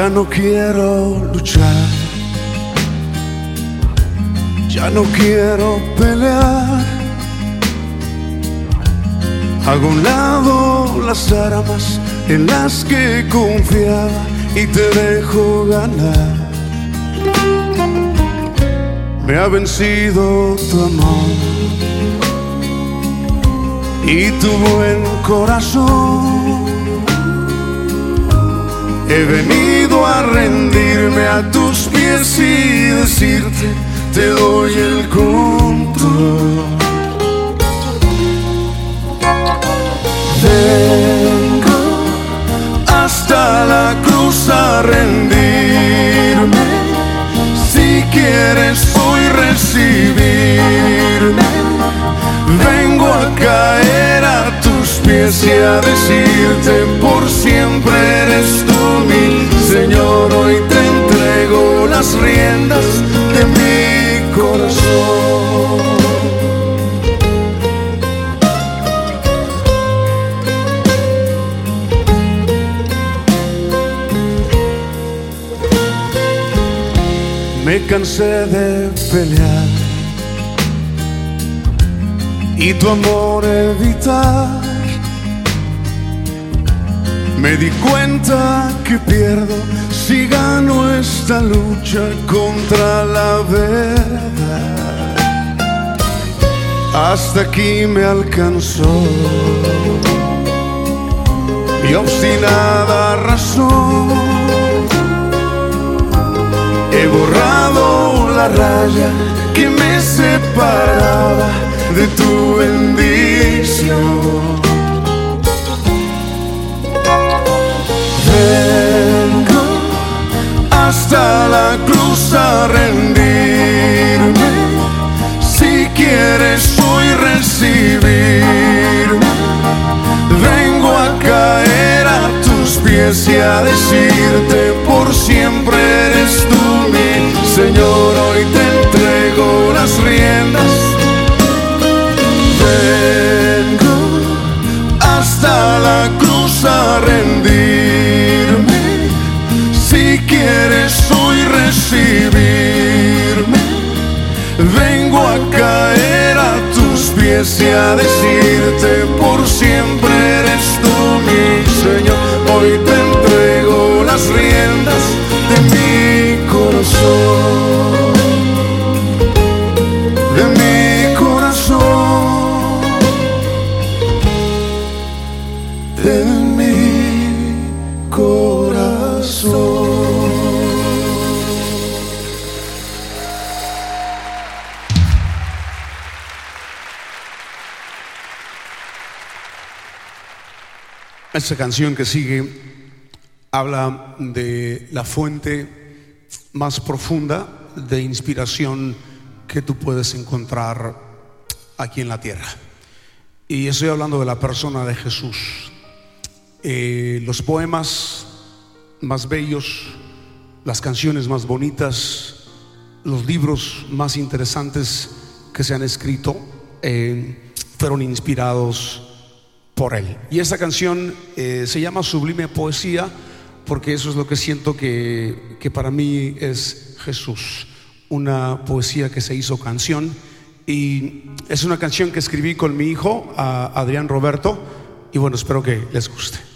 Ya no quiero luchar, ya no quiero pelear. Hago un lado las armas en las que confiaba y te dejo ganar. Me ha vencido tu amor y tu buen corazón. He venido a rendirme a tus pies y decirte, te doy el control. Vengo hasta la cruz a rendirme. Si quieres hoy recibirme, vengo a caer a tus pies y a decirte por siempre eres tú Me cansé de pelear y tu amor evitar. Me di cuenta que pierdo si gano esta lucha contra la verdad. Hasta aquí me alcanzó mi obstinada razón. La raya que me separaba de tu bendición. Vengo hasta la cruz a rendirme. Si quieres hoy recibirme, vengo a caer a tus pies y a decirte cruz a rendirme. Si quieres hoy recibirme, vengo a caer a tus pies y a decirte por siempre eres tú mi Señor. Hoy te entrego las riendas de mi corazón, Esta canción que sigue habla de la fuente más profunda de inspiración que tú puedes encontrar aquí en la tierra. Y estoy hablando de la persona de Jesús. Eh, los poemas más bellos, las canciones más bonitas, los libros más interesantes que se han escrito eh, fueron inspirados por él. Y esta canción eh, se llama Sublime Poesía porque eso es lo que siento que, que para mí es Jesús, una poesía que se hizo canción y es una canción que escribí con mi hijo, Adrián Roberto, y bueno, espero que les guste.